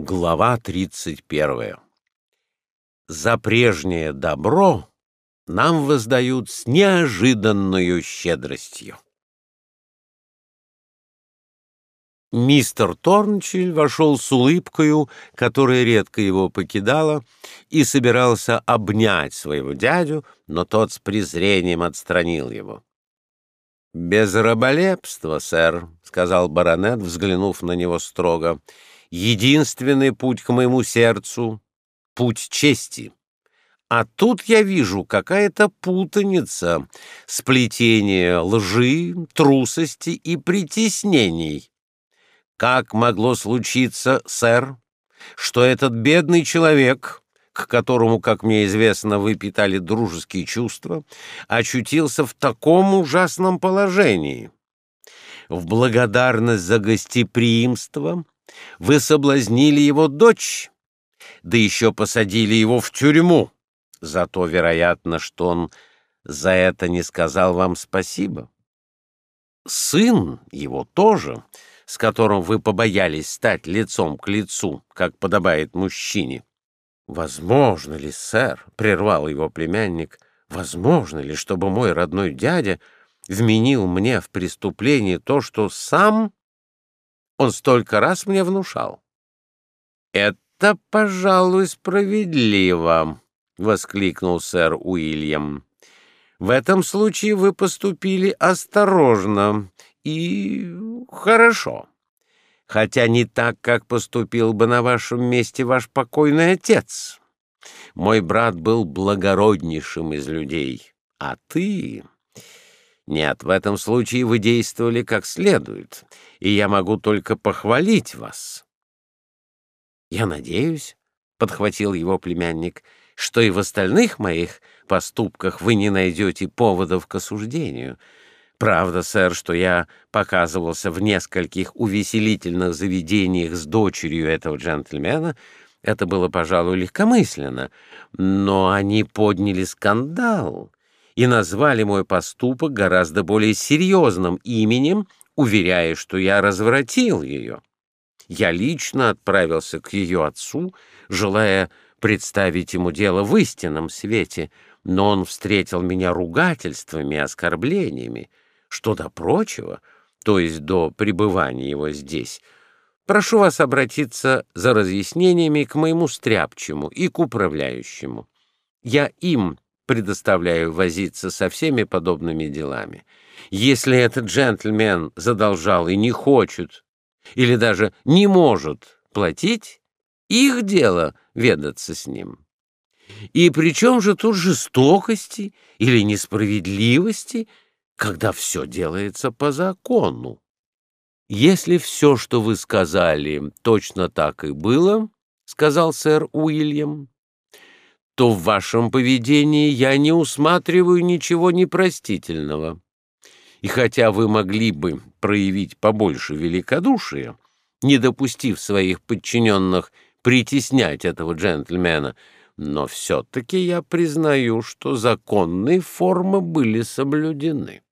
Глава 31. За прежнее добро нам воздают с неожиданной щедростью. Мистер Торнчиль вошел с улыбкою, которая редко его покидала, и собирался обнять своего дядю, но тот с презрением отстранил его. «Без раболепства, сэр», — сказал баронет, взглянув на него строго, — единственный путь к моему сердцу — путь чести. А тут я вижу какая-то путаница, сплетение лжи, трусости и притеснений. Как могло случиться, сэр, что этот бедный человек, к которому, как мне известно, вы питали дружеские чувства, очутился в таком ужасном положении? В благодарность за гостеприимство — вы соблазнили его дочь, да еще посадили его в тюрьму. Зато, вероятно, что он за это не сказал вам спасибо. Сын его тоже, с которым вы побоялись стать лицом к лицу, как подобает мужчине. Возможно ли, сэр, — прервал его племянник, — возможно ли, чтобы мой родной дядя вменил мне в преступление то, что сам он столько раз мне внушал. «Это, пожалуй, справедливо», — воскликнул сэр Уильям. «В этом случае вы поступили осторожно и хорошо, хотя не так, как поступил бы на вашем месте ваш покойный отец. Мой брат был благороднейшим из людей, а ты...» Нет, в этом случае вы действовали как следует, и я могу только похвалить вас. Я надеюсь, — подхватил его племянник, — что и в остальных моих поступках вы не найдете поводов к осуждению. Правда, сэр, что я показывался в нескольких увеселительных заведениях с дочерью этого джентльмена, это было, пожалуй, легкомысленно, но они подняли скандал и назвали мой поступок гораздо более серьезным именем, уверяя, что я развратил ее. Я лично отправился к ее отцу, желая представить ему дело в истинном свете, но он встретил меня ругательствами и оскорблениями. Что до прочего, то есть до пребывания его здесь, прошу вас обратиться за разъяснениями к моему стряпчему и к управляющему. Я им предоставляю возиться со всеми подобными делами. Если этот джентльмен задолжал и не хочет, или даже не может платить, их дело ведаться с ним. И при чем же тут жестокости или несправедливости, когда все делается по закону? Если все, что вы сказали, точно так и было, — сказал сэр Уильям, то в вашем поведении я не усматриваю ничего непростительного. И хотя вы могли бы проявить побольше великодушия, не допустив своих подчиненных притеснять этого джентльмена, но все-таки я признаю, что законные формы были соблюдены.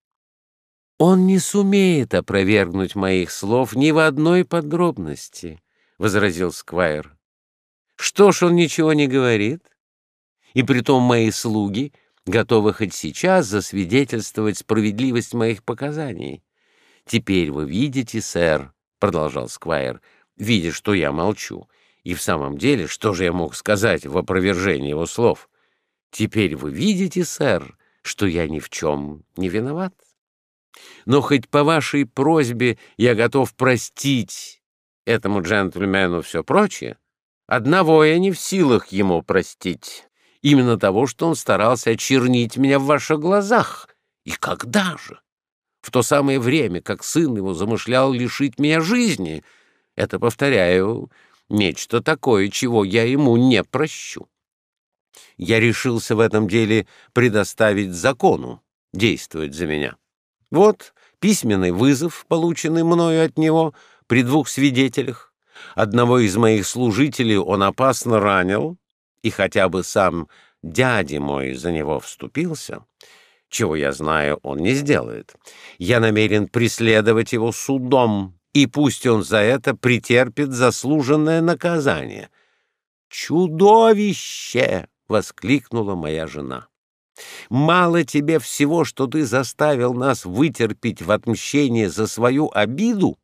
«Он не сумеет опровергнуть моих слов ни в одной подробности», — возразил Сквайр. «Что ж он ничего не говорит?» И притом мои слуги готовы хоть сейчас засвидетельствовать справедливость моих показаний. Теперь вы видите, сэр, — продолжал Сквайр, видя, что я молчу, и в самом деле, что же я мог сказать в опровержении его слов? Теперь вы видите, сэр, что я ни в чем не виноват. Но хоть по вашей просьбе я готов простить этому джентльмену все прочее, одного я не в силах ему простить именно того, что он старался очернить меня в ваших глазах. И когда же? В то самое время, как сын его замышлял лишить меня жизни. Это, повторяю, нечто такое, чего я ему не прощу. Я решился в этом деле предоставить закону действовать за меня. Вот письменный вызов, полученный мною от него при двух свидетелях. Одного из моих служителей он опасно ранил, и хотя бы сам дядя мой за него вступился, чего я знаю, он не сделает. Я намерен преследовать его судом и пусть он за это претерпит заслуженное наказание. «Чудовище!» — воскликнула моя жена. «Мало тебе всего, что ты заставил нас вытерпеть в отмщение за свою обиду?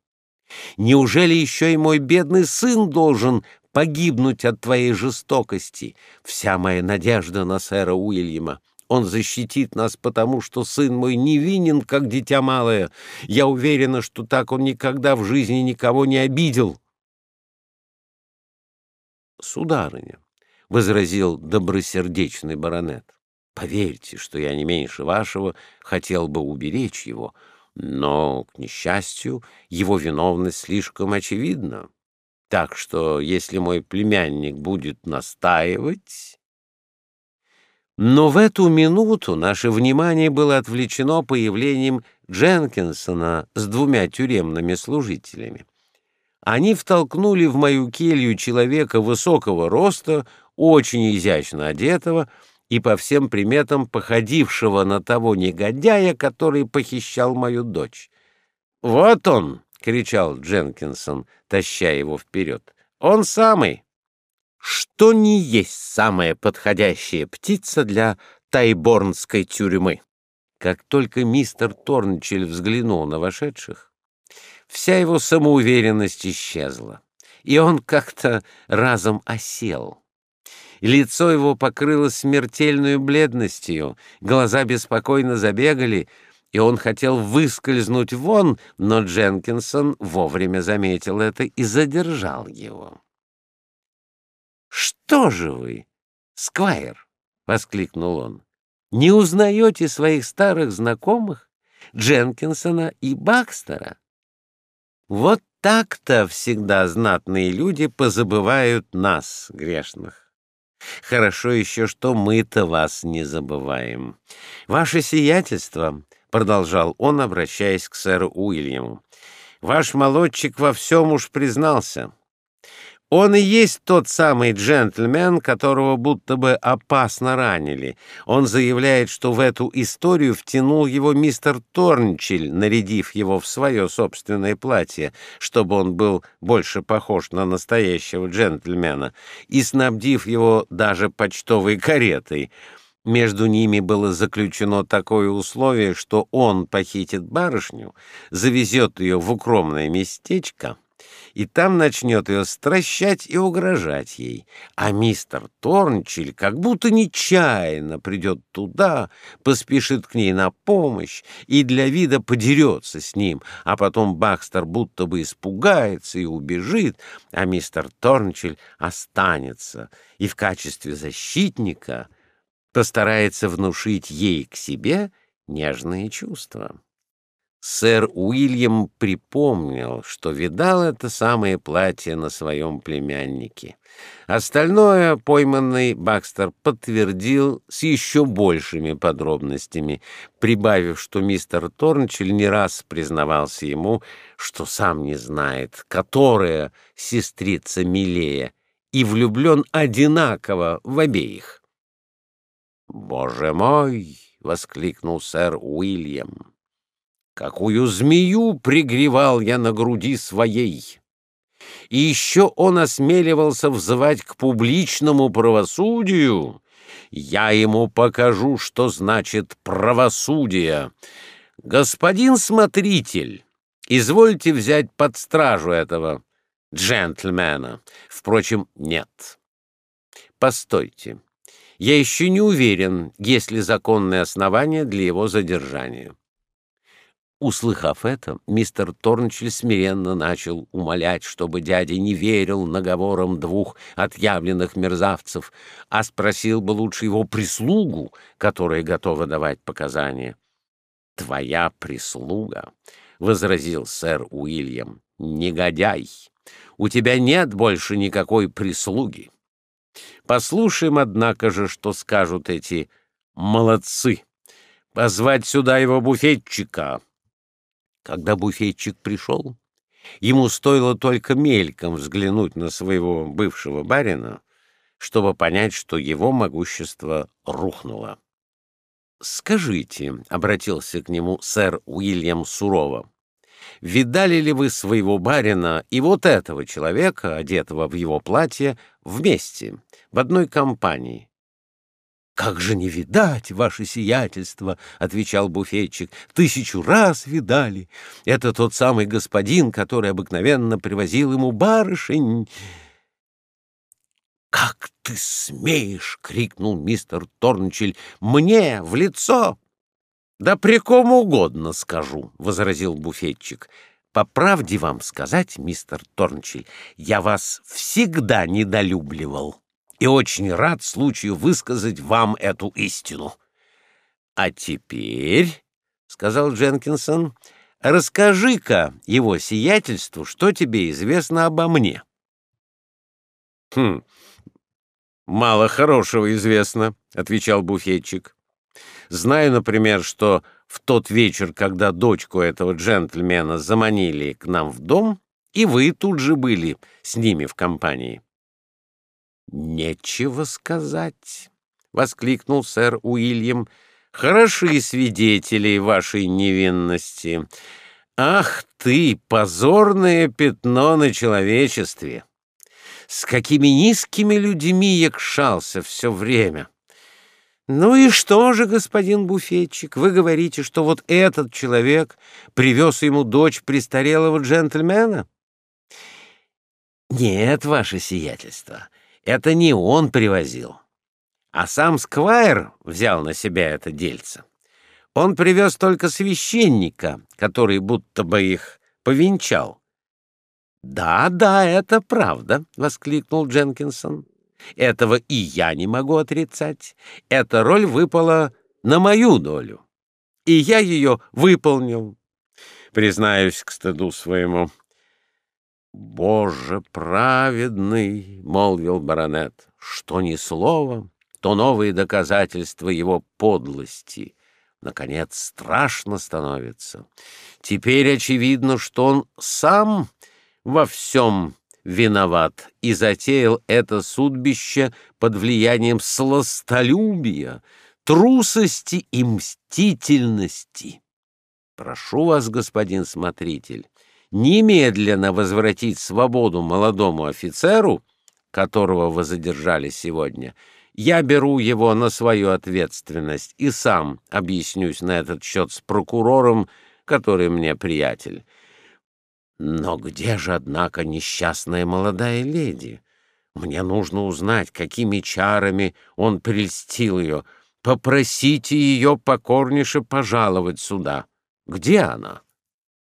Неужели еще и мой бедный сын должен погибнуть от твоей жестокости? Вся моя надежда на сэра Уильяма. Он защитит нас, потому что сын мой невинен, как дитя малое. Я уверена, что так он никогда в жизни никого не обидел. Сударыня, — возразил добросердечный баронет, — поверьте, что я не меньше вашего хотел бы уберечь его, но, к несчастью, его виновность слишком очевидна. Так что, если мой племянник будет настаивать... Но в эту минуту наше внимание было отвлечено появлением Дженкинсона с двумя тюремными служителями. Они втолкнули в мою келью человека высокого роста, очень изящно одетого и по всем приметам походившего на того негодяя, который похищал мою дочь. «Вот он!» — кричал Дженкинсон, таща его вперед. «Он самый!» что не есть самая подходящая птица для тайборнской тюрьмы. Как только мистер Торнчель взглянул на вошедших, вся его самоуверенность исчезла, и он как-то разом осел. Лицо его покрылось смертельной бледностью, глаза беспокойно забегали, и он хотел выскользнуть вон, но Дженкинсон вовремя заметил это и задержал его. «Что же вы, Сквайр?» — воскликнул он. «Не узнаете своих старых знакомых, Дженкинсона и Бакстера?» Вот так-то всегда знатные люди позабывают нас, грешных. Хорошо еще, что мы-то вас не забываем. Ваше сиятельство, — продолжал он, обращаясь к сэру Уильяму, — ваш молодчик во всем уж признался. Он и есть тот самый джентльмен, которого будто бы опасно ранили. Он заявляет, что в эту историю втянул его мистер Торнчель, нарядив его в свое собственное платье, чтобы он был больше похож на настоящего джентльмена, и снабдив его даже почтовой каретой. Между ними было заключено такое условие, что он похитит барышню, завезет ее в укромное местечко — и там начнет ее стращать и угрожать ей. А мистер Торнчель как будто нечаянно придет туда, поспешит к ней на помощь и для вида подерется с ним, а потом Бакстер будто бы испугается и убежит, а мистер Торнчель останется и в качестве защитника постарается внушить ей к себе нежные чувства. Сэр Уильям припомнил, что видал это самое платье на своем племяннике. Остальное пойманный Бакстер подтвердил с еще большими подробностями, прибавив, что мистер Торнчель не раз признавался ему, что сам не знает, которая сестрица милее, и влюблен одинаково в обеих. «Боже мой!» — воскликнул сэр Уильям. Какую змею пригревал я на груди своей! И еще он осмеливался взывать к публичному правосудию. Я ему покажу, что значит правосудие. Господин смотритель, извольте взять под стражу этого джентльмена. Впрочем, нет. Постойте. Я еще не уверен, есть ли законные основания для его задержания. Услыхав это, мистер Торнчель смиренно начал умолять, чтобы дядя не верил наговорам двух отъявленных мерзавцев, а спросил бы лучше его прислугу, которая готова давать показания. «Твоя прислуга», — возразил сэр Уильям, — «негодяй, у тебя нет больше никакой прислуги. Послушаем, однако же, что скажут эти молодцы. Позвать сюда его буфетчика». Когда буфетчик пришел, ему стоило только мельком взглянуть на своего бывшего барина, чтобы понять, что его могущество рухнуло. «Скажите», — обратился к нему сэр Уильям сурово, видали ли вы своего барина и вот этого человека, одетого в его платье, вместе, в одной компании? Как же не видать, ваше сиятельство, отвечал буфетчик. Тысячу раз видали. Это тот самый господин, который обыкновенно привозил ему барышень. Как ты смеешь, крикнул мистер Торнчель мне в лицо. Да при ком угодно скажу, возразил буфетчик. По правде вам сказать, мистер Торнчель, я вас всегда недолюбливал и очень рад случаю высказать вам эту истину. А теперь, — сказал Дженкинсон, — расскажи-ка его сиятельству, что тебе известно обо мне. — Хм, мало хорошего известно, — отвечал буфетчик. — Знаю, например, что в тот вечер, когда дочку этого джентльмена заманили к нам в дом, и вы тут же были с ними в компании. Нечего сказать, воскликнул сэр Уильям. Хороши свидетели вашей невинности. Ах ты, позорное пятно на человечестве! С какими низкими людьми якшался все время. Ну и что же, господин буфетчик, вы говорите, что вот этот человек привез ему дочь престарелого джентльмена? Нет, ваше сиятельство. Это не он привозил, а сам Сквайр взял на себя это дельце. Он привез только священника, который будто бы их повенчал. «Да, да, это правда», — воскликнул Дженкинсон. «Этого и я не могу отрицать. Эта роль выпала на мою долю, и я ее выполнил. Признаюсь к стыду своему, «Боже праведный!» — молвил баронет. «Что ни слово, то новые доказательства его подлости. Наконец, страшно становится. Теперь очевидно, что он сам во всем виноват и затеял это судьбище под влиянием сластолюбия, трусости и мстительности. Прошу вас, господин смотритель, немедленно возвратить свободу молодому офицеру, которого вы задержали сегодня, я беру его на свою ответственность и сам объяснюсь на этот счет с прокурором, который мне приятель. Но где же, однако, несчастная молодая леди? Мне нужно узнать, какими чарами он прельстил ее. Попросите ее покорнейше пожаловать сюда. Где она?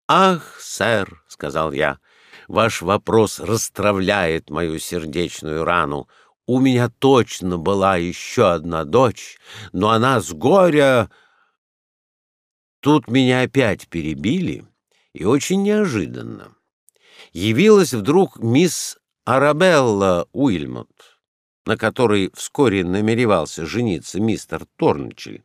«Ах, сэр», — сказал я, — «ваш вопрос расстравляет мою сердечную рану. У меня точно была еще одна дочь, но она с горя...» Тут меня опять перебили, и очень неожиданно. Явилась вдруг мисс Арабелла Уильмот, на которой вскоре намеревался жениться мистер Торнчель.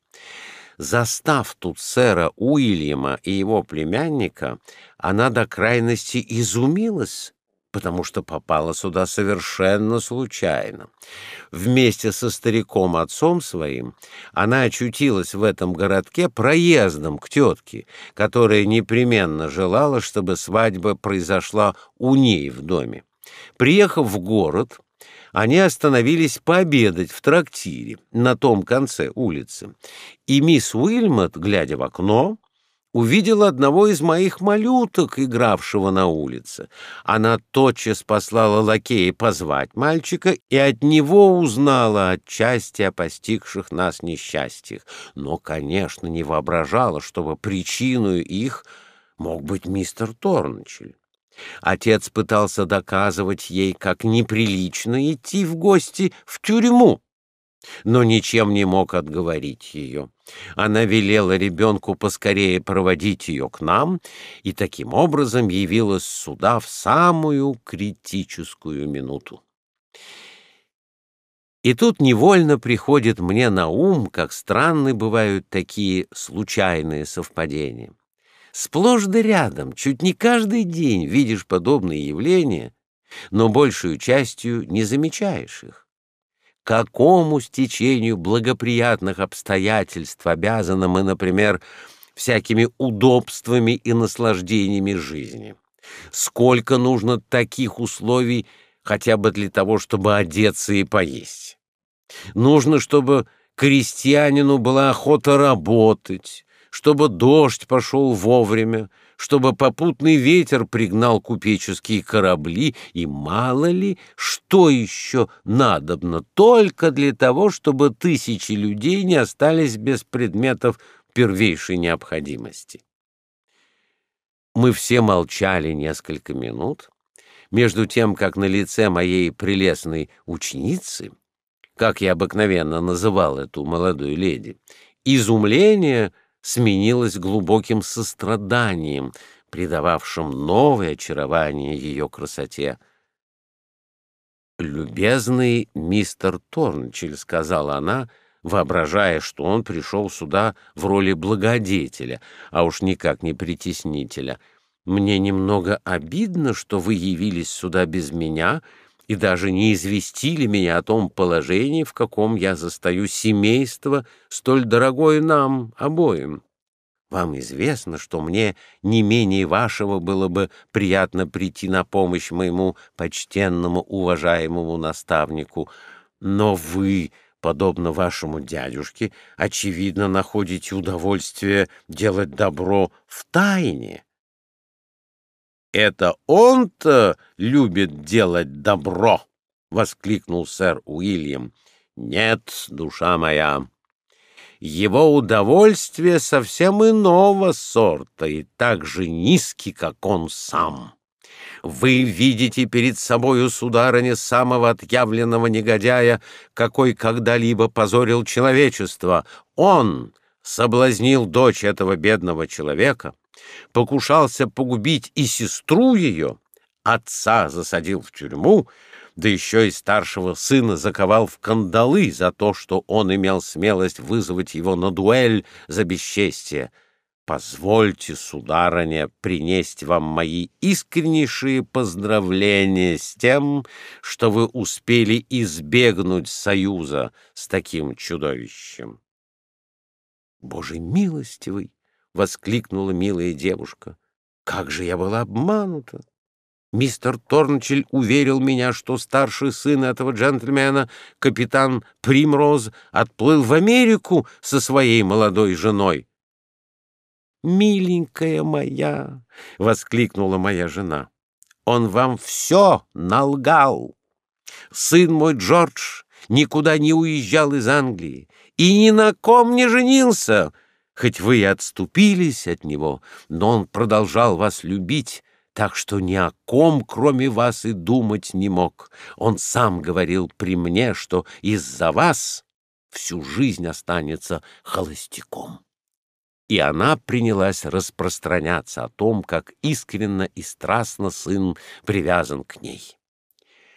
Застав тут сэра Уильяма и его племянника, она до крайности изумилась, потому что попала сюда совершенно случайно. Вместе со стариком-отцом своим она очутилась в этом городке проездом к тетке, которая непременно желала, чтобы свадьба произошла у ней в доме. Приехав в город, они остановились пообедать в трактире на том конце улицы, и мисс Уильмот, глядя в окно, увидела одного из моих малюток, игравшего на улице. Она тотчас послала лакея позвать мальчика и от него узнала отчасти о постигших нас несчастьях, но, конечно, не воображала, чтобы причиной их мог быть мистер Торнчель. Отец пытался доказывать ей, как неприлично идти в гости в тюрьму, но ничем не мог отговорить ее. Она велела ребенку поскорее проводить ее к нам и таким образом явилась сюда в самую критическую минуту. И тут невольно приходит мне на ум, как странны бывают такие случайные совпадения. Сплошь да рядом, чуть не каждый день видишь подобные явления, но большую частью не замечаешь их. Какому стечению благоприятных обстоятельств обязаны мы, например, всякими удобствами и наслаждениями жизни. Сколько нужно таких условий хотя бы для того, чтобы одеться и поесть. Нужно, чтобы крестьянину была охота работать, чтобы дождь пошел вовремя, чтобы попутный ветер пригнал купеческие корабли, и мало ли, что еще надобно, только для того, чтобы тысячи людей не остались без предметов первейшей необходимости. Мы все молчали несколько минут, между тем, как на лице моей прелестной ученицы, как я обыкновенно называл эту молодую леди, изумление сменилось глубоким состраданием, придававшим новое очарование ее красоте. «Любезный мистер Торнчель», — сказала она, воображая, что он пришел сюда в роли благодетеля, а уж никак не притеснителя — мне немного обидно, что вы явились сюда без меня и даже не известили меня о том положении, в каком я застаю семейство, столь дорогое нам обоим. Вам известно, что мне не менее вашего было бы приятно прийти на помощь моему почтенному, уважаемому наставнику, но вы, подобно вашему дядюшке, очевидно, находите удовольствие делать добро в тайне. «Это он-то любит делать добро!» — воскликнул сэр Уильям. «Нет, душа моя, его удовольствие совсем иного сорта и так же низкий, как он сам. Вы видите перед собою, сударыня, самого отъявленного негодяя, какой когда-либо позорил человечество. Он соблазнил дочь этого бедного человека» покушался погубить и сестру ее, отца засадил в тюрьму, да еще и старшего сына заковал в кандалы за то, что он имел смелость вызвать его на дуэль за бесчестие. Позвольте, сударыня, принести вам мои искреннейшие поздравления с тем, что вы успели избегнуть союза с таким чудовищем. Боже милостивый! — воскликнула милая девушка. «Как же я была обманута! Мистер Торнчель уверил меня, что старший сын этого джентльмена, капитан Примроз, отплыл в Америку со своей молодой женой». «Миленькая моя!» — воскликнула моя жена. «Он вам все налгал! Сын мой Джордж никуда не уезжал из Англии и ни на ком не женился!» Хоть вы и отступились от него, но он продолжал вас любить, так что ни о ком, кроме вас, и думать не мог. Он сам говорил при мне, что из-за вас всю жизнь останется холостяком. И она принялась распространяться о том, как искренно и страстно сын привязан к ней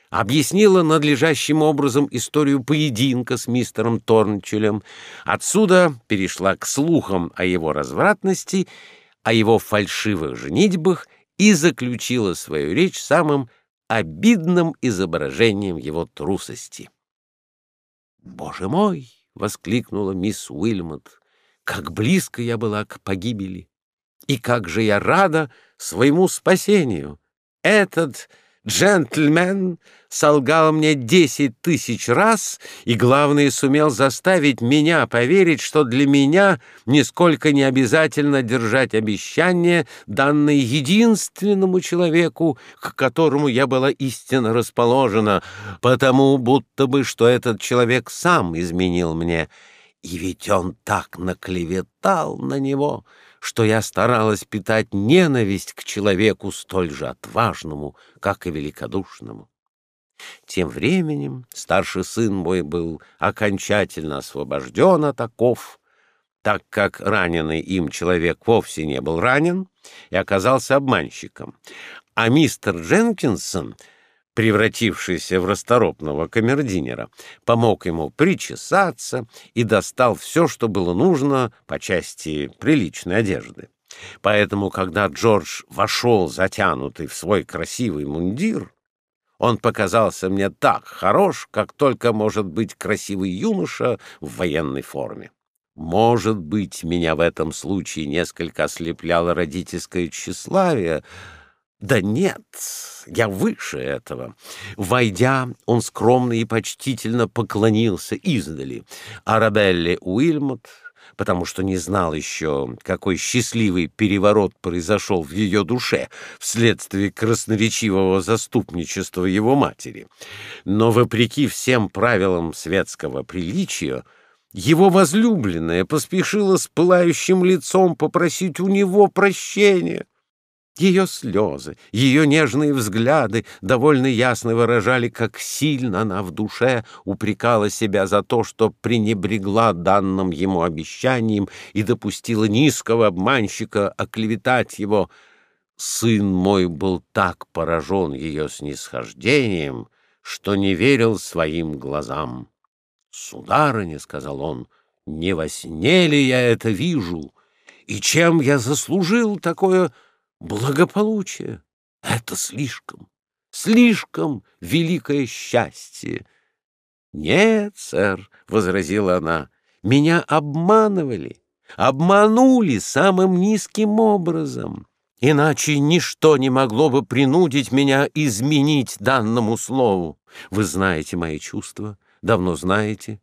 объяснила надлежащим образом историю поединка с мистером Торнчелем, отсюда перешла к слухам о его развратности, о его фальшивых женитьбах и заключила свою речь самым обидным изображением его трусости. «Боже мой!» — воскликнула мисс Уильмот. «Как близко я была к погибели! И как же я рада своему спасению! Этот Джентльмен солгал мне десять тысяч раз и, главное, сумел заставить меня поверить, что для меня нисколько не обязательно держать обещание, данное единственному человеку, к которому я была истинно расположена, потому будто бы, что этот человек сам изменил мне. И ведь он так наклеветал на него — что я старалась питать ненависть к человеку столь же отважному, как и великодушному. Тем временем старший сын мой был окончательно освобожден от оков, так как раненый им человек вовсе не был ранен и оказался обманщиком, а мистер Дженкинсон — превратившийся в расторопного камердинера, помог ему причесаться и достал все, что было нужно по части приличной одежды. Поэтому, когда Джордж вошел затянутый в свой красивый мундир, он показался мне так хорош, как только может быть красивый юноша в военной форме. Может быть, меня в этом случае несколько ослепляло родительское тщеславие. Да нет, я выше этого. Войдя, он скромно и почтительно поклонился издали. Арабелле Уильмот потому что не знал еще, какой счастливый переворот произошел в ее душе вследствие красноречивого заступничества его матери. Но, вопреки всем правилам светского приличия, его возлюбленная поспешила с пылающим лицом попросить у него прощения. Ее слезы, ее нежные взгляды довольно ясно выражали, как сильно она в душе упрекала себя за то, что пренебрегла данным ему обещанием и допустила низкого обманщика оклеветать его. Сын мой был так поражен ее снисхождением, что не верил своим глазам. «Сударыня», — сказал он, — «не во сне ли я это вижу? И чем я заслужил такое...» Благополучие — это слишком, слишком великое счастье. Нет, сэр, — возразила она, — меня обманывали, обманули самым низким образом. Иначе ничто не могло бы принудить меня изменить данному слову. Вы знаете мои чувства, давно знаете.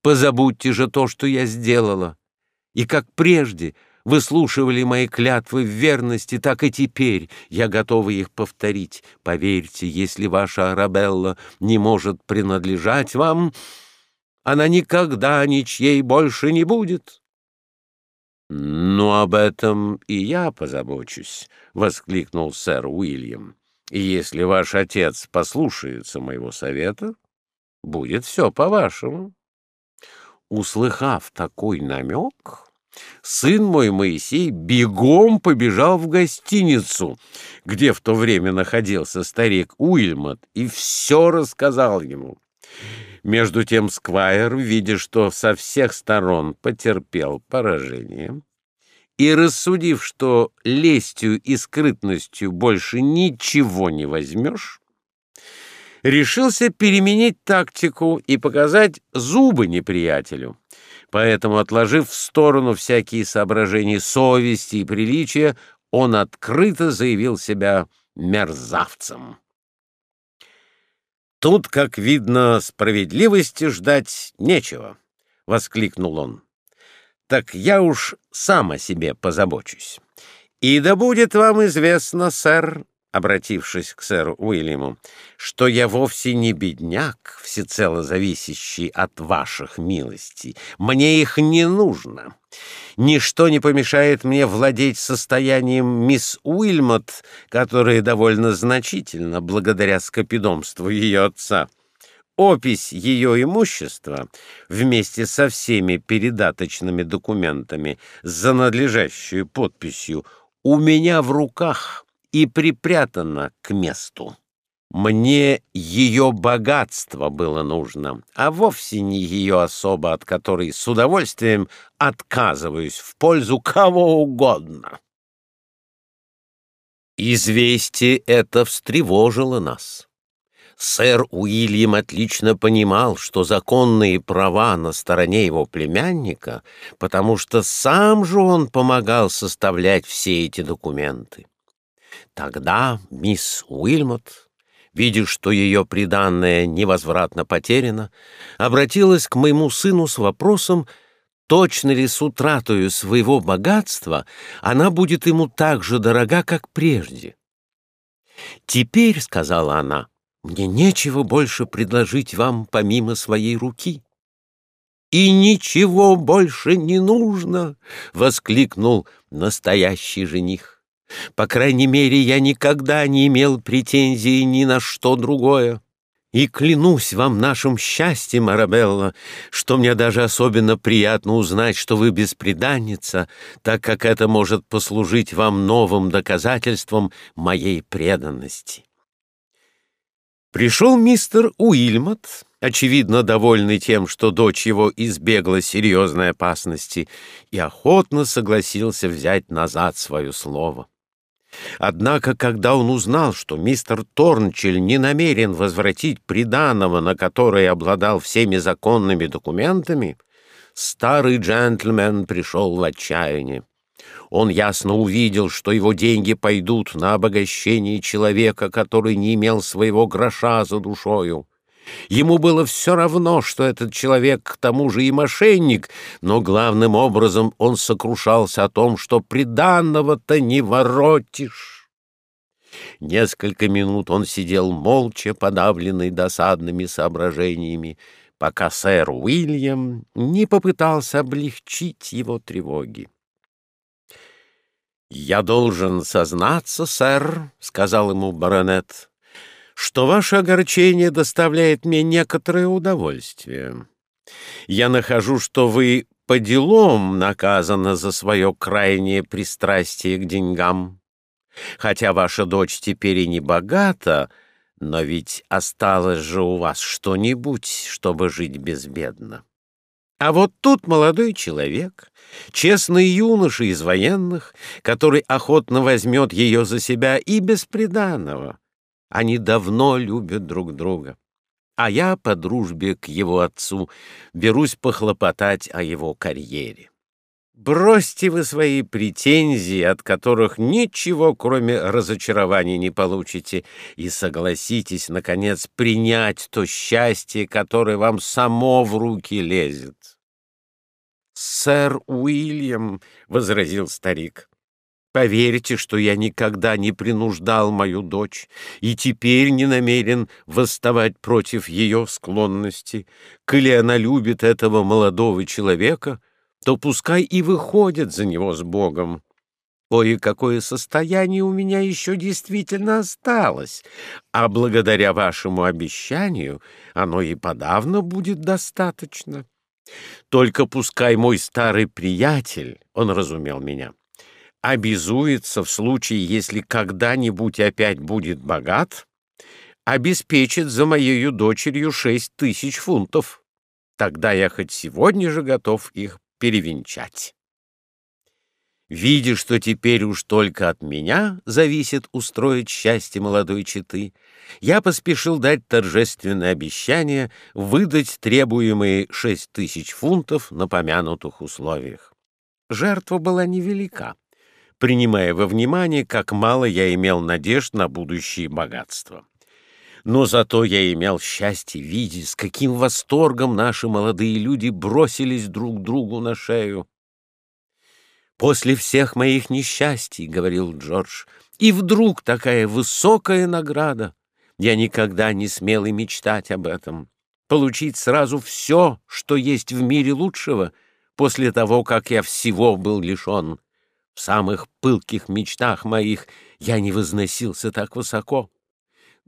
Позабудьте же то, что я сделала. И как прежде — выслушивали мои клятвы в верности, так и теперь я готова их повторить. Поверьте, если ваша Арабелла не может принадлежать вам, она никогда ничьей больше не будет. — Ну, об этом и я позабочусь, — воскликнул сэр Уильям. — И если ваш отец послушается моего совета, будет все по-вашему. Услыхав такой намек, сын мой Моисей бегом побежал в гостиницу, где в то время находился старик Уильмот, и все рассказал ему. Между тем Сквайр, видя, что со всех сторон потерпел поражение, и рассудив, что лестью и скрытностью больше ничего не возьмешь, решился переменить тактику и показать зубы неприятелю. Поэтому, отложив в сторону всякие соображения совести и приличия, он открыто заявил себя мерзавцем. «Тут, как видно, справедливости ждать нечего», — воскликнул он. «Так я уж сам о себе позабочусь. И да будет вам известно, сэр, обратившись к сэру Уильяму, что я вовсе не бедняк, всецело зависящий от ваших милостей. Мне их не нужно. Ничто не помешает мне владеть состоянием мисс Уильмот, которое довольно значительно благодаря скопидомству ее отца. Опись ее имущества вместе со всеми передаточными документами за надлежащую подписью у меня в руках и припрятана к месту. Мне ее богатство было нужно, а вовсе не ее особа, от которой с удовольствием отказываюсь в пользу кого угодно. Известие это встревожило нас. Сэр Уильям отлично понимал, что законные права на стороне его племянника, потому что сам же он помогал составлять все эти документы. Тогда мисс Уильмот, видя, что ее приданное невозвратно потеряно, обратилась к моему сыну с вопросом, точно ли с утратою своего богатства она будет ему так же дорога, как прежде. «Теперь, — сказала она, — мне нечего больше предложить вам помимо своей руки». «И ничего больше не нужно!» — воскликнул настоящий жених. По крайней мере, я никогда не имел претензий ни на что другое. И клянусь вам нашим счастьем, Арабелла, что мне даже особенно приятно узнать, что вы беспреданница, так как это может послужить вам новым доказательством моей преданности. Пришел мистер Уильмот, очевидно довольный тем, что дочь его избегла серьезной опасности, и охотно согласился взять назад свое слово. Однако, когда он узнал, что мистер Торнчель не намерен возвратить приданого, на которое обладал всеми законными документами, старый джентльмен пришел в отчаяние. Он ясно увидел, что его деньги пойдут на обогащение человека, который не имел своего гроша за душою. Ему было все равно, что этот человек к тому же и мошенник, но главным образом он сокрушался о том, что приданного-то не воротишь. Несколько минут он сидел молча, подавленный досадными соображениями, пока сэр Уильям не попытался облегчить его тревоги. «Я должен сознаться, сэр», — сказал ему баронет, — «что ваше огорчение доставляет мне некоторое удовольствие. Я нахожу, что вы по делам наказаны за свое крайнее пристрастие к деньгам. Хотя ваша дочь теперь и не богата, но ведь осталось же у вас что-нибудь, чтобы жить безбедно. А вот тут молодой человек, честный юноша из военных, который охотно возьмет ее за себя и бесприданного. Они давно любят друг друга. А я по дружбе к его отцу берусь похлопотать о его карьере. Бросьте вы свои претензии, от которых ничего, кроме разочарований, не получите, и согласитесь, наконец, принять то счастье, которое вам само в руки лезет. «Сэр Уильям», — возразил старик, — «поверьте, что я никогда не принуждал мою дочь и теперь не намерен восставать против ее склонности. Коли она любит этого молодого человека, — то пускай и выходит за него с Богом. Ой, какое состояние у меня еще действительно осталось, а благодаря вашему обещанию оно и подавно будет достаточно. Только пускай мой старый приятель, он разумел меня, обязуется в случае, если когда-нибудь опять будет богат, обеспечит за моею дочерью шесть тысяч фунтов. Тогда я хоть сегодня же готов их перевенчать. Видя, что теперь уж только от меня зависит устроить счастье молодой четы, я поспешил дать торжественное обещание выдать требуемые шесть тысяч фунтов на помянутых условиях. Жертва была невелика, принимая во внимание, как мало я имел надежд на будущее богатство. Но зато я имел счастье видеть, с каким восторгом наши молодые люди бросились друг другу на шею. «После всех моих несчастий, — говорил Джордж, — и вдруг такая высокая награда. Я никогда не смел и мечтать об этом. Получить сразу все, что есть в мире лучшего, после того, как я всего был лишен. В самых пылких мечтах моих я не возносился так высоко.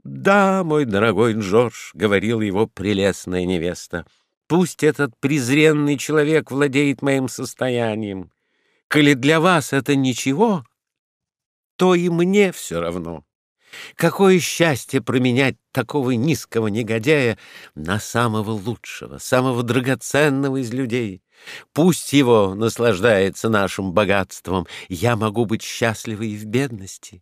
«Да, мой дорогой Джордж», — говорила его прелестная невеста, — «пусть этот презренный человек владеет моим состоянием. Коли для вас это ничего, то и мне все равно. Какое счастье променять такого низкого негодяя на самого лучшего, самого драгоценного из людей. Пусть его наслаждается нашим богатством, я могу быть счастливой и в бедности.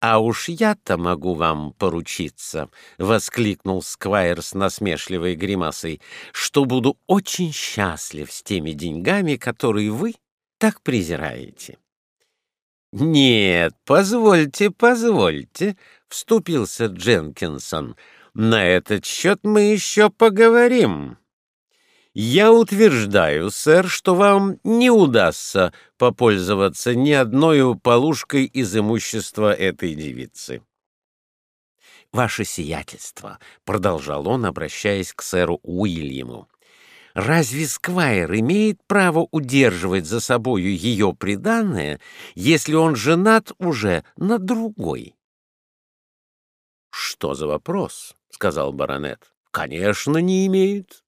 «А уж я-то могу вам поручиться», — воскликнул Сквайр с насмешливой гримасой, «что буду очень счастлив с теми деньгами, которые вы так презираете». «Нет, позвольте, позвольте», — вступился Дженкинсон, «на этот счет мы еще поговорим». Я утверждаю, сэр, что вам не удастся попользоваться ни одной полушкой из имущества этой девицы. «Ваше сиятельство», — продолжал он, обращаясь к сэру Уильяму, — «разве Сквайр имеет право удерживать за собою ее приданное, если он женат уже на другой?» «Что за вопрос?» — сказал баронет. «Конечно, не имеет.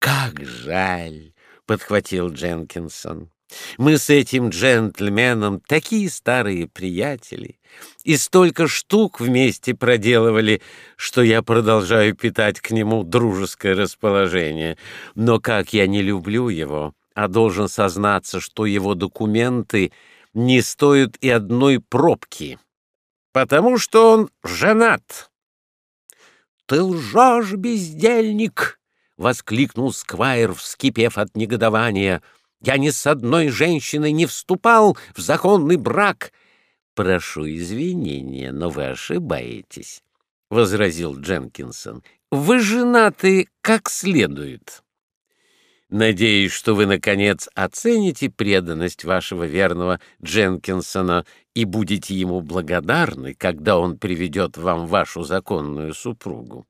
«Как жаль!» — подхватил Дженкинсон. «Мы с этим джентльменом такие старые приятели, и столько штук вместе проделывали, что я продолжаю питать к нему дружеское расположение. Но как я не люблю его, а должен сознаться, что его документы не стоят и одной пробки, потому что он женат». «Ты лжешь, бездельник!» Воскликнул Сквайр, вскипев от негодования. «Я ни с одной женщиной не вступал в законный брак!» «Прошу извинения, но вы ошибаетесь», — возразил Дженкинсон. «Вы женаты как следует». Надеюсь, что вы, наконец, оцените преданность вашего верного Дженкинсона и будете ему благодарны, когда он приведет вам вашу законную супругу.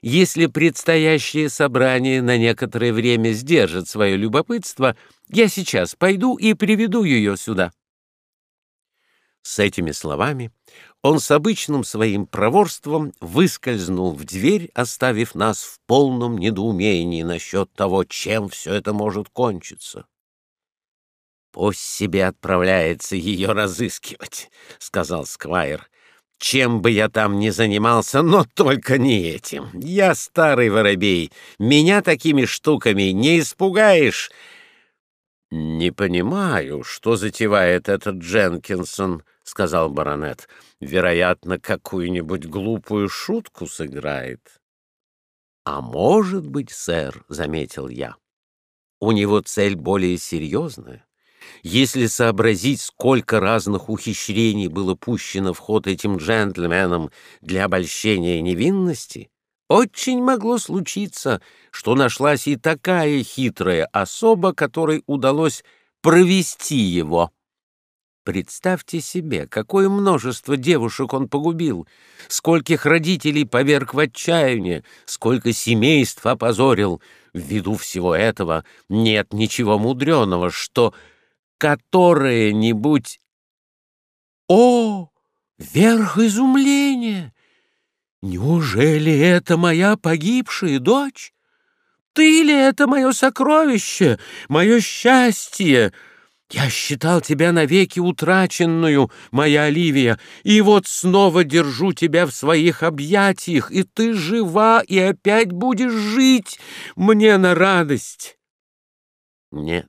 Если предстоящее собрание на некоторое время сдержит свое любопытство, я сейчас пойду и приведу ее сюда. С этими словами он с обычным своим проворством выскользнул в дверь, оставив нас в полном недоумении насчет того, чем все это может кончиться. «Пусть себе отправляется ее разыскивать», — сказал Сквайр. «Чем бы я там ни занимался, но только не этим. Я старый воробей, меня такими штуками не испугаешь». «Не понимаю, что затевает этот Дженкинсон», — сказал баронет. «Вероятно, какую-нибудь глупую шутку сыграет». «А может быть, сэр», — заметил я, — «у него цель более серьезная. Если сообразить, сколько разных ухищрений было пущено в ход этим джентльменам для обольщения невинности, очень могло случиться, что нашлась и такая хитрая особа, которой удалось провести его. Представьте себе, какое множество девушек он погубил, скольких родителей поверг в отчаяние, сколько семейств опозорил. Ввиду всего этого нет ничего мудреного, что которое-нибудь... О, верх изумления! Неужели это моя погибшая дочь? Ты ли это мое сокровище, мое счастье? Я считал тебя навеки утраченную, моя Оливия, и вот снова держу тебя в своих объятиях, и ты жива, и опять будешь жить мне на радость. Нет,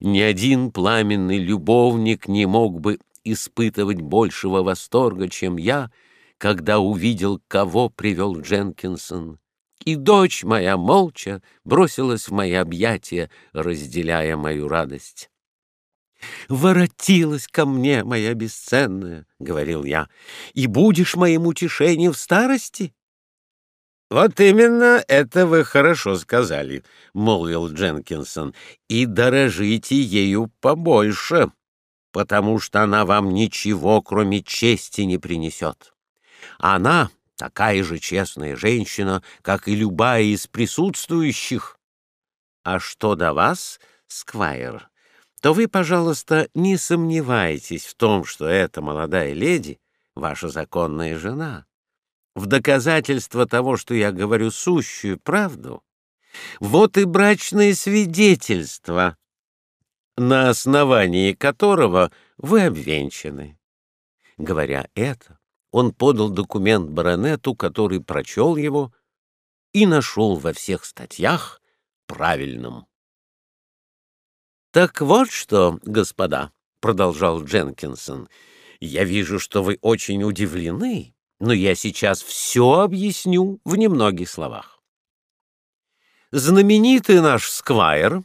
ни один пламенный любовник не мог бы испытывать большего восторга, чем я, когда увидел, кого привел Дженкинсон. И дочь моя молча бросилась в мои объятия, разделяя мою радость. «Воротилась ко мне, моя бесценная», — говорил я, — «и будешь моим утешением в старости». «Вот именно это вы хорошо сказали», — молвил Дженкинсон, — «и дорожите ею побольше, потому что она вам ничего, кроме чести, не принесет». Она такая же честная женщина, как и любая из присутствующих. А что до вас, Сквайр, то вы, пожалуйста, не сомневайтесь в том, что эта молодая леди — ваша законная жена. В доказательство того, что я говорю сущую правду, вот и брачное свидетельство, на основании которого вы обвенчаны. Говоря это, он подал документ баронету, который прочел его и нашел во всех статьях правильным. «Так вот что, господа», — продолжал Дженкинсон, — «я вижу, что вы очень удивлены, но я сейчас все объясню в немногих словах. Знаменитый наш сквайр,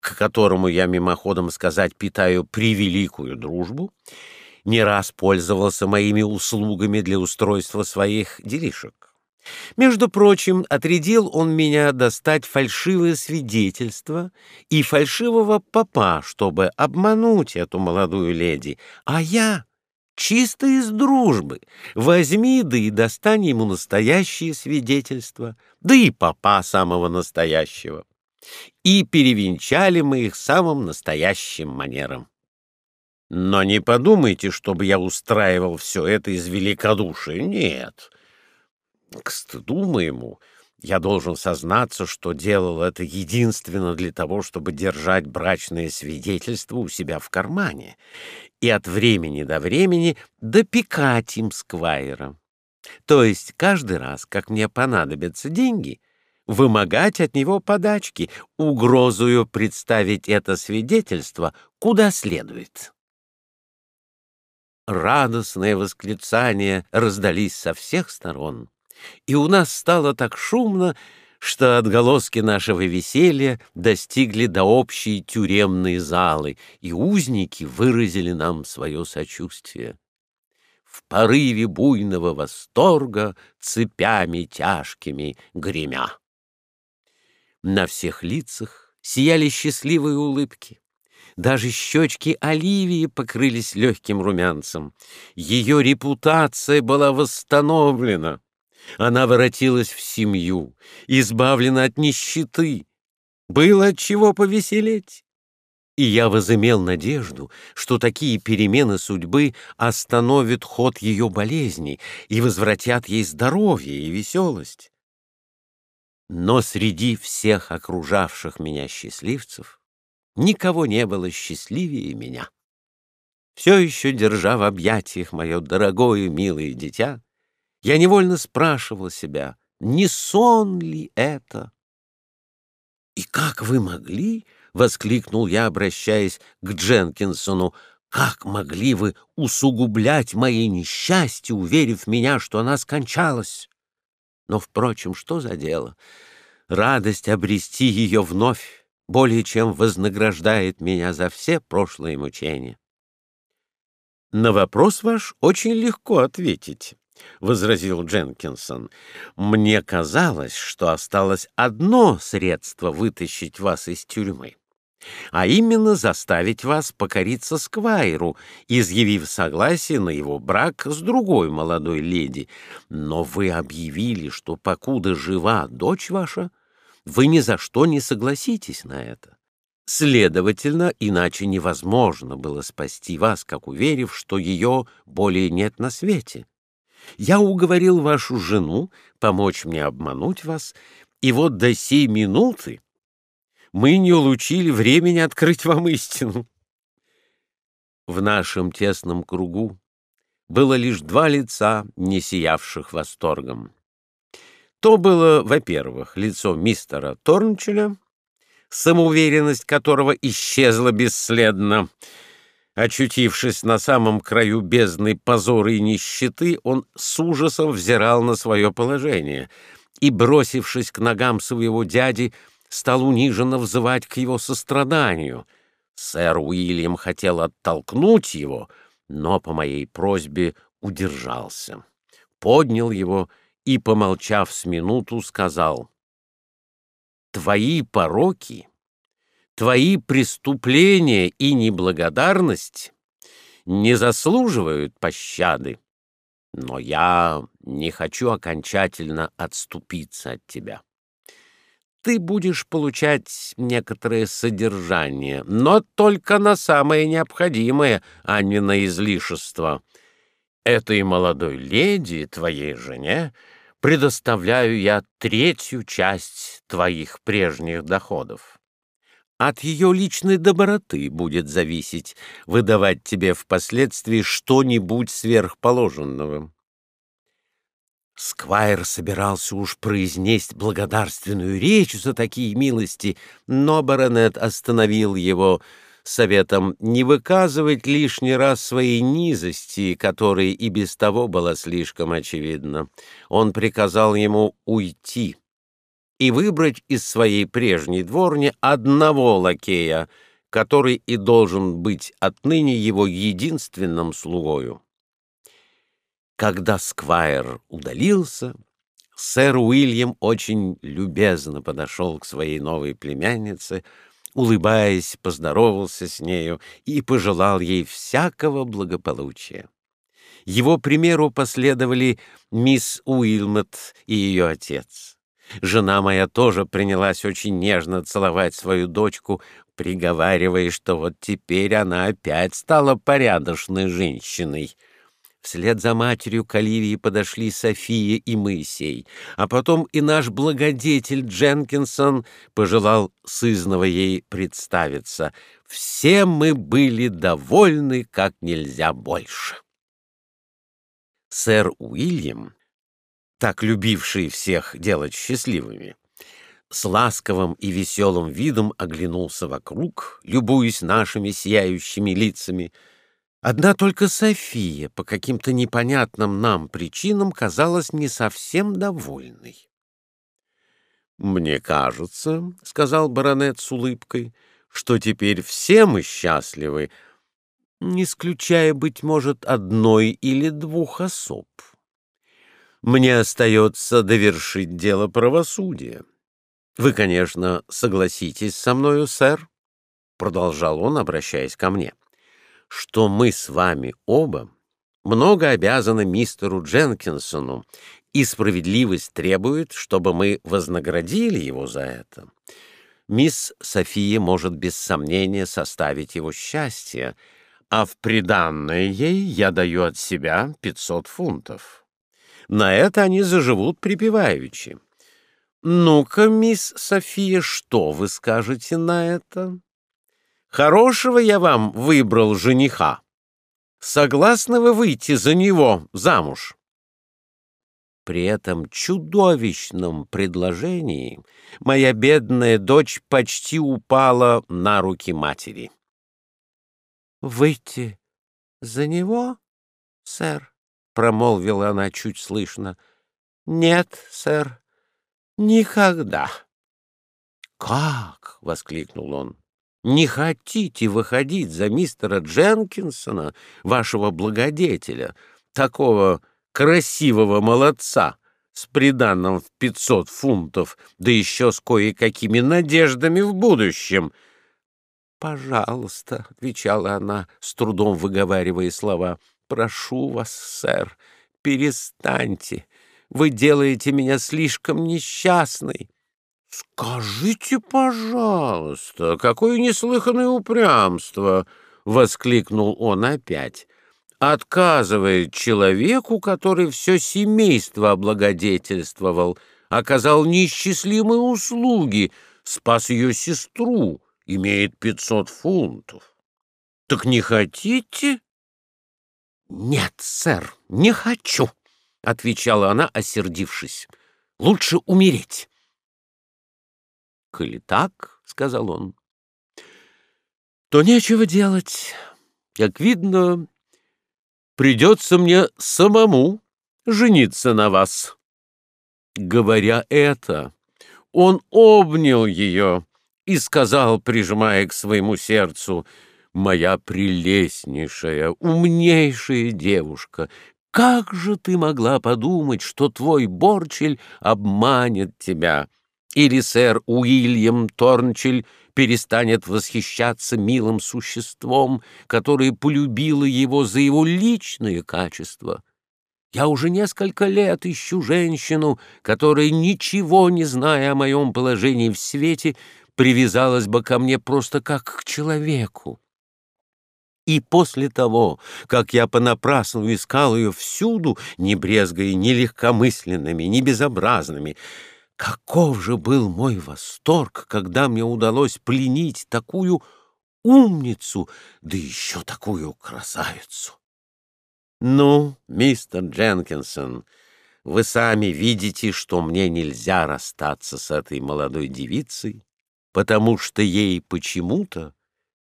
к которому я мимоходом сказать питаю превеликую дружбу, — не раз пользовался моими услугами для устройства своих делишек. Между прочим, отрядил он меня достать фальшивое свидетельство и фальшивого попа, чтобы обмануть эту молодую леди, а я чисто из дружбы. Возьми, да и достань ему настоящее свидетельство, да и попа самого настоящего. И перевенчали мы их самым настоящим манером. Но не подумайте, чтобы я устраивал все это из великодушия. Нет. К стыду моему я должен сознаться, что делал это единственно для того, чтобы держать брачное свидетельство у себя в кармане и от времени до времени допекать им сквайра. То есть каждый раз, как мне понадобятся деньги, вымогать от него подачки, угрозую представить это свидетельство куда следует. Радостные восклицания раздались со всех сторон, и у нас стало так шумно, что отголоски нашего веселья достигли до общей тюремной залы, и узники выразили нам свое сочувствие. В порыве буйного восторга цепями тяжкими гремя. На всех лицах сияли счастливые улыбки. Даже щечки Оливии покрылись легким румянцем. Ее репутация была восстановлена. Она воротилась в семью, избавлена от нищеты. Было от чего повеселеть. И я возымел надежду, что такие перемены судьбы остановят ход ее болезни и возвратят ей здоровье и веселость. Но среди всех окружавших меня счастливцев никого не было счастливее меня. Все еще держа в объятиях мое дорогое милое дитя, я невольно спрашивал себя, не сон ли это? «И как вы могли?» — воскликнул я, обращаясь к Дженкинсону. «Как могли вы усугублять мои несчастья, уверив меня, что она скончалась?» Но, впрочем, что за дело? Радость обрести ее вновь более чем вознаграждает меня за все прошлые мучения. На вопрос ваш очень легко ответить. — возразил Дженкинсон. «Мне казалось, что осталось одно средство вытащить вас из тюрьмы, а именно заставить вас покориться Сквайру, изъявив согласие на его брак с другой молодой леди. Но вы объявили, что покуда жива дочь ваша, вы ни за что не согласитесь на это. Следовательно, иначе невозможно было спасти вас, как уверив, что ее более нет на свете. Я уговорил вашу жену помочь мне обмануть вас, и вот до сей минуты мы не улучили времени открыть вам истину. В нашем тесном кругу было лишь два лица, не сиявших восторгом. То было, во-первых, лицо мистера Торнчеля, самоуверенность которого исчезла бесследно, Очутившись на самом краю бездны позора и нищеты, он с ужасом взирал на свое положение и, бросившись к ногам своего дяди, стал униженно взывать к его состраданию. Сэр Уильям хотел оттолкнуть его, но по моей просьбе удержался. Поднял его и, помолчав с минуту, сказал, «Твои пороки Твои преступления и неблагодарность не заслуживают пощады, но я не хочу окончательно отступиться от тебя. Ты будешь получать некоторое содержание, но только на самое необходимое, а не на излишество. Этой молодой леди, твоей жене, предоставляю я третью часть твоих прежних доходов. От ее личной доброты будет зависеть, выдавать тебе впоследствии что-нибудь сверхположенного. Сквайр собирался уж произнести благодарственную речь за такие милости, но баронет остановил его советом не выказывать лишний раз своей низости, которой и без того была слишком очевидна. Он приказал ему уйти и выбрать из своей прежней дворни одного лакея, который и должен быть отныне его единственным слугою. Когда Сквайр удалился, сэр Уильям очень любезно подошел к своей новой племяннице, улыбаясь, поздоровался с нею и пожелал ей всякого благополучия. Его примеру последовали мисс Уилмот и ее отец. Жена моя тоже принялась очень нежно целовать свою дочку, приговаривая, что вот теперь она опять стала порядочной женщиной. Вслед за матерью к Оливии подошли София и Моисей, а потом и наш благодетель Дженкинсон пожелал сызново ей представиться. Все мы были довольны как нельзя больше. Сэр Уильям так любивший всех делать счастливыми, с ласковым и веселым видом оглянулся вокруг, любуясь нашими сияющими лицами. Одна только София по каким-то непонятным нам причинам казалась не совсем довольной. Мне кажется, — сказал баронет с улыбкой, — что теперь все мы счастливы, не исключая, быть может, одной или двух особ. Мне остается довершить дело правосудия. Вы, конечно, согласитесь со мною, сэр, — продолжал он, обращаясь ко мне, — что мы с вами оба много обязаны мистеру Дженкинсону, и справедливость требует, чтобы мы вознаградили его за это. Мисс София может без сомнения составить его счастье, а в приданное ей я даю от себя пятьсот фунтов. На это они заживут припеваючи. Ну-ка, мисс София, что вы скажете на это? Хорошего я вам выбрал жениха. Согласны вы выйти за него замуж? При этом чудовищном предложении моя бедная дочь почти упала на руки матери. «Выйти за него, сэр?» — промолвила она чуть слышно. «Нет, сэр, никогда». «Как?» — воскликнул он. «Не хотите выходить за мистера Дженкинсона, вашего благодетеля, такого красивого молодца?» с приданным в пятьсот фунтов, да еще с кое-какими надеждами в будущем —— Пожалуйста, — отвечала она, с трудом выговаривая слова, — прошу вас, сэр, перестаньте. Вы делаете меня слишком несчастной. — Скажите, пожалуйста, какое неслыханное упрямство! — воскликнул он опять. — Отказывает человеку, который все семейство облагодетельствовал, оказал неисчислимые услуги, спас ее сестру имеет пятьсот фунтов. Так не хотите? — Нет, сэр, не хочу, — отвечала она, осердившись. — Лучше умереть. — Коли так, — сказал он, — то нечего делать. Как видно, придется мне самому жениться на вас. Говоря это, он обнял ее и сказал, прижимая к своему сердцу, «Моя прелестнейшая, умнейшая девушка, как же ты могла подумать, что твой Борчель обманет тебя? Или сэр Уильям Торнчель перестанет восхищаться милым существом, которое полюбило его за его личные качества?» Я уже несколько лет ищу женщину, которая, ничего не зная о моем положении в свете, привязалась бы ко мне просто как к человеку. И после того, как я понапрасну искал ее всюду, не брезгая ни легкомысленными, ни безобразными, каков же был мой восторг, когда мне удалось пленить такую умницу, да еще такую красавицу! Ну, мистер Дженкинсон, вы сами видите, что мне нельзя расстаться с этой молодой девицей, потому что ей почему-то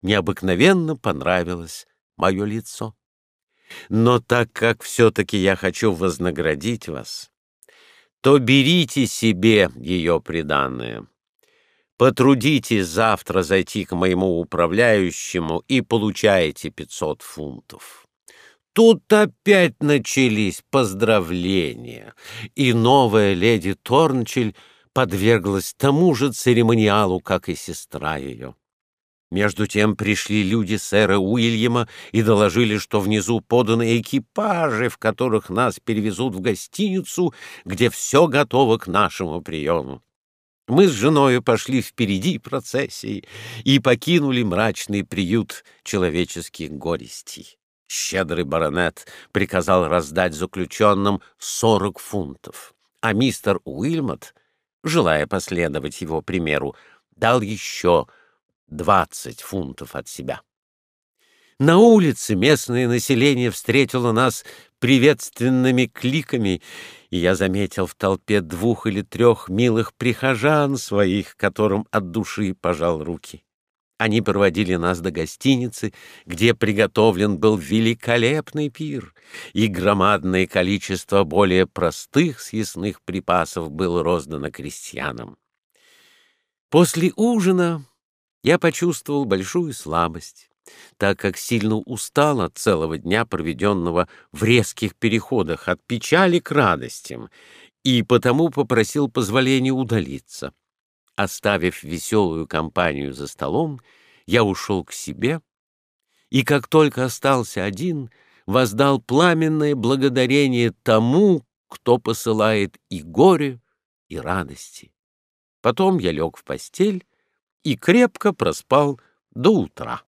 необыкновенно понравилось мое лицо. Но так как все-таки я хочу вознаградить вас, то берите себе ее приданное. Потрудитесь завтра зайти к моему управляющему и получаете пятьсот фунтов. Тут опять начались поздравления, и новая леди Торнчель подверглась тому же церемониалу, как и сестра ее. Между тем пришли люди сэра Уильяма и доложили, что внизу поданы экипажи, в которых нас перевезут в гостиницу, где все готово к нашему приему. Мы с женой пошли впереди процессии и покинули мрачный приют человеческих горестей. Щедрый баронет приказал раздать заключенным сорок фунтов, а мистер Уильмот желая последовать его примеру, дал еще двадцать фунтов от себя. На улице местное население встретило нас приветственными кликами, и я заметил в толпе двух или трех милых прихожан своих, которым от души пожал руки. Они проводили нас до гостиницы, где приготовлен был великолепный пир, и громадное количество более простых съестных припасов было роздано крестьянам. После ужина я почувствовал большую слабость, так как сильно устал от целого дня, проведенного в резких переходах от печали к радостям, и потому попросил позволения удалиться. Оставив веселую компанию за столом, я ушел к себе, и как только остался один, воздал пламенное благодарение тому, кто посылает и горе, и радости. Потом я лег в постель и крепко проспал до утра.